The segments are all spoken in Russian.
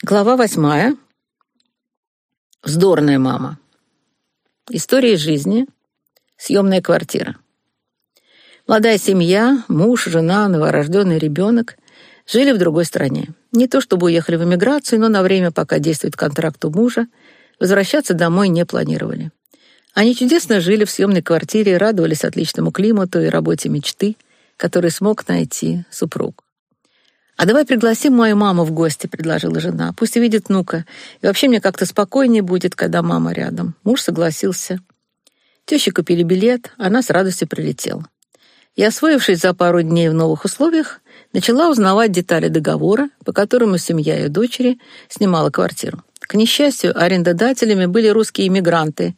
Глава восьмая. Вздорная мама. История жизни. Съемная квартира. Молодая семья, муж, жена, новорожденный ребенок жили в другой стране. Не то чтобы уехали в эмиграцию, но на время, пока действует контракт у мужа, возвращаться домой не планировали. Они чудесно жили в съемной квартире радовались отличному климату и работе мечты, который смог найти супруг. «А давай пригласим мою маму в гости», — предложила жена. «Пусть увидит внука. И вообще мне как-то спокойнее будет, когда мама рядом». Муж согласился. Тещи купили билет, она с радостью прилетела. И, освоившись за пару дней в новых условиях, начала узнавать детали договора, по которому семья ее дочери снимала квартиру. К несчастью, арендодателями были русские иммигранты,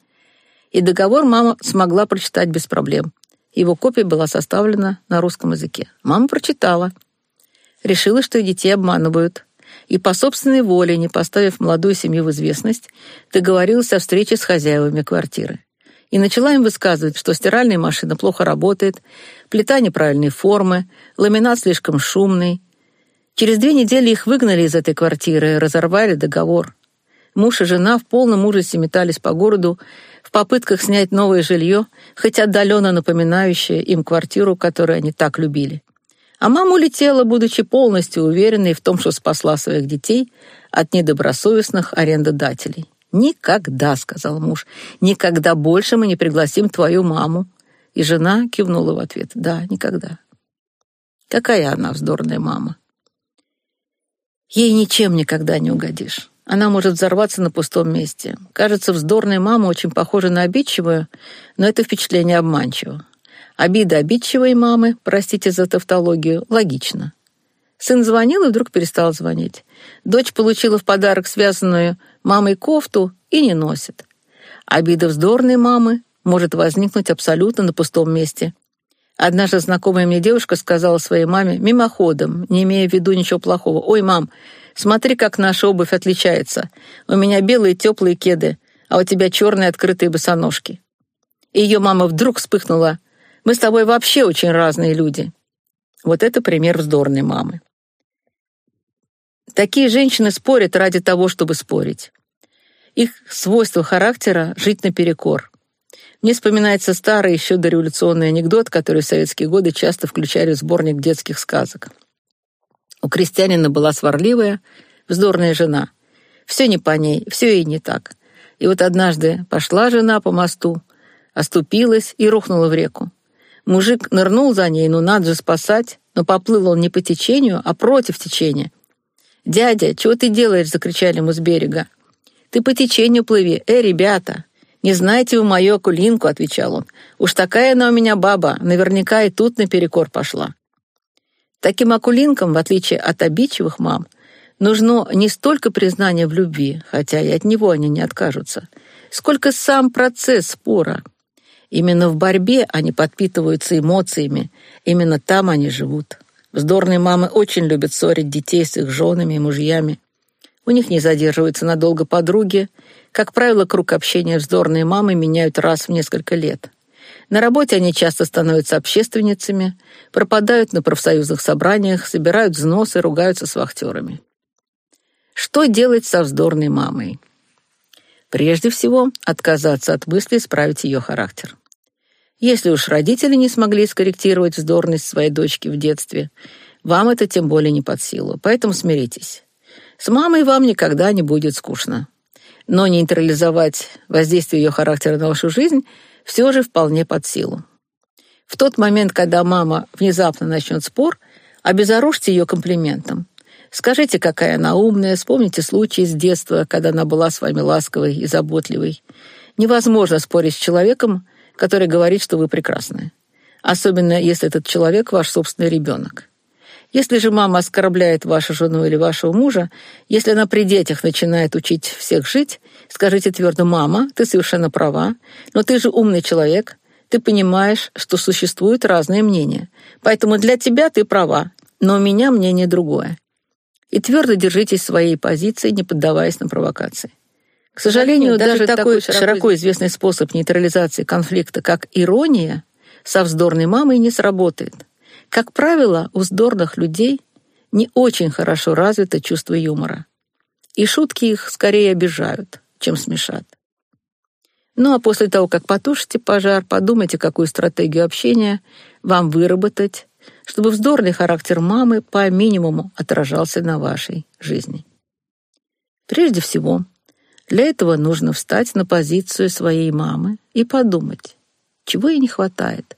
и договор мама смогла прочитать без проблем. Его копия была составлена на русском языке. Мама прочитала — решила, что детей обманывают, и по собственной воле, не поставив молодую семью в известность, договорилась о встрече с хозяевами квартиры. И начала им высказывать, что стиральная машина плохо работает, плита неправильной формы, ламинат слишком шумный. Через две недели их выгнали из этой квартиры, разорвали договор. Муж и жена в полном ужасе метались по городу в попытках снять новое жилье, хоть отдаленно напоминающее им квартиру, которую они так любили. А мама улетела, будучи полностью уверенной в том, что спасла своих детей от недобросовестных арендодателей. «Никогда», — сказал муж, — «никогда больше мы не пригласим твою маму». И жена кивнула в ответ, «Да, никогда». Какая она вздорная мама. Ей ничем никогда не угодишь. Она может взорваться на пустом месте. Кажется, вздорная мама очень похожа на обидчивую, но это впечатление обманчиво. Обида обидчивой мамы, простите за тавтологию, логично. Сын звонил и вдруг перестал звонить. Дочь получила в подарок связанную мамой кофту и не носит. Обида вздорной мамы может возникнуть абсолютно на пустом месте. Однажды знакомая мне девушка сказала своей маме мимоходом, не имея в виду ничего плохого, «Ой, мам, смотри, как наша обувь отличается. У меня белые теплые кеды, а у тебя черные открытые босоножки». И ее мама вдруг вспыхнула – мы с тобой вообще очень разные люди. Вот это пример вздорной мамы. Такие женщины спорят ради того, чтобы спорить. Их свойство характера — жить наперекор. Мне вспоминается старый еще дореволюционный анекдот, который в советские годы часто включали в сборник детских сказок. У крестьянина была сварливая, вздорная жена. Все не по ней, все ей не так. И вот однажды пошла жена по мосту, оступилась и рухнула в реку. Мужик нырнул за ней, ну надо же спасать, но поплыл он не по течению, а против течения. «Дядя, чего ты делаешь?» — закричали ему с берега. «Ты по течению плыви. Эй, ребята!» «Не знаете вы мою акулинку?» — отвечал он. «Уж такая она у меня баба, наверняка и тут наперекор пошла». Таким акулинкам, в отличие от обидчивых мам, нужно не столько признание в любви, хотя и от него они не откажутся, сколько сам процесс спора — Именно в борьбе они подпитываются эмоциями, именно там они живут. Вздорные мамы очень любят ссорить детей с их женами и мужьями. У них не задерживаются надолго подруги. Как правило, круг общения вздорные мамы меняют раз в несколько лет. На работе они часто становятся общественницами, пропадают на профсоюзных собраниях, собирают взносы, ругаются с вахтерами. Что делать со вздорной мамой? Прежде всего, отказаться от мысли исправить ее характер. Если уж родители не смогли скорректировать вздорность своей дочки в детстве, вам это тем более не под силу, поэтому смиритесь. С мамой вам никогда не будет скучно. Но нейтрализовать воздействие ее характера на вашу жизнь все же вполне под силу. В тот момент, когда мама внезапно начнет спор, обезоружьте ее комплиментом. Скажите, какая она умная, вспомните случаи из детства, когда она была с вами ласковой и заботливой. Невозможно спорить с человеком, который говорит, что вы прекрасны. Особенно, если этот человек ваш собственный ребенок. Если же мама оскорбляет вашу жену или вашего мужа, если она при детях начинает учить всех жить, скажите твердо, мама, ты совершенно права, но ты же умный человек, ты понимаешь, что существуют разные мнения. Поэтому для тебя ты права, но у меня мнение другое. И твердо держитесь своей позиции, не поддаваясь на провокации. К сожалению, даже, даже такой широко известный способ нейтрализации конфликта, как ирония, со вздорной мамой не сработает. Как правило, у вздорных людей не очень хорошо развито чувство юмора. И шутки их скорее обижают, чем смешат. Ну а после того, как потушите пожар, подумайте, какую стратегию общения вам выработать, чтобы вздорный характер мамы по минимуму отражался на вашей жизни. Прежде всего, для этого нужно встать на позицию своей мамы и подумать, чего ей не хватает,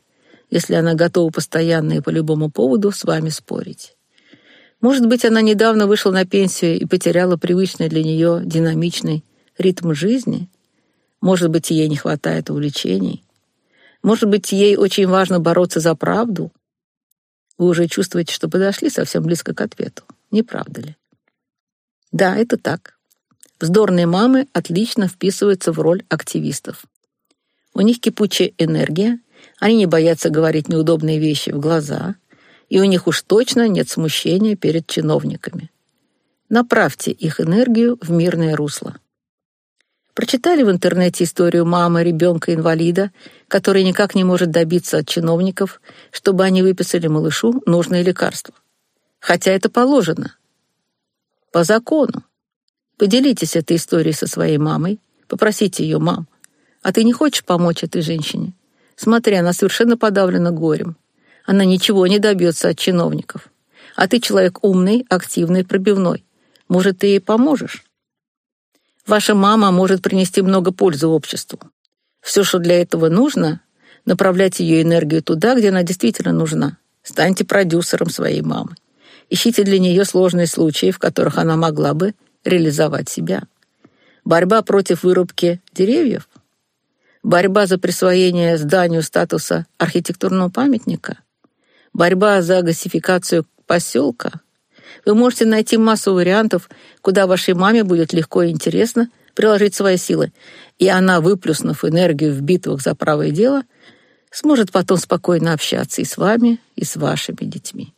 если она готова постоянно и по любому поводу с вами спорить. Может быть, она недавно вышла на пенсию и потеряла привычный для нее динамичный ритм жизни? Может быть, ей не хватает увлечений? Может быть, ей очень важно бороться за правду? Вы уже чувствуете, что подошли совсем близко к ответу. Не правда ли? Да, это так. Вздорные мамы отлично вписываются в роль активистов. У них кипучая энергия, они не боятся говорить неудобные вещи в глаза, и у них уж точно нет смущения перед чиновниками. Направьте их энергию в мирное русло. Прочитали в интернете историю мамы ребенка-инвалида, который никак не может добиться от чиновников, чтобы они выписали малышу нужные лекарства. Хотя это положено. По закону. Поделитесь этой историей со своей мамой, попросите ее, мам, а ты не хочешь помочь этой женщине? Смотри, она совершенно подавлена горем. Она ничего не добьется от чиновников. А ты человек умный, активный, пробивной. Может, ты ей поможешь? Ваша мама может принести много пользы обществу. Все, что для этого нужно, направлять ее энергию туда, где она действительно нужна. Станьте продюсером своей мамы. Ищите для нее сложные случаи, в которых она могла бы реализовать себя. Борьба против вырубки деревьев борьба за присвоение зданию статуса архитектурного памятника, борьба за газификацию поселка. Вы можете найти массу вариантов, куда вашей маме будет легко и интересно приложить свои силы, и она, выплюснув энергию в битвах за правое дело, сможет потом спокойно общаться и с вами, и с вашими детьми.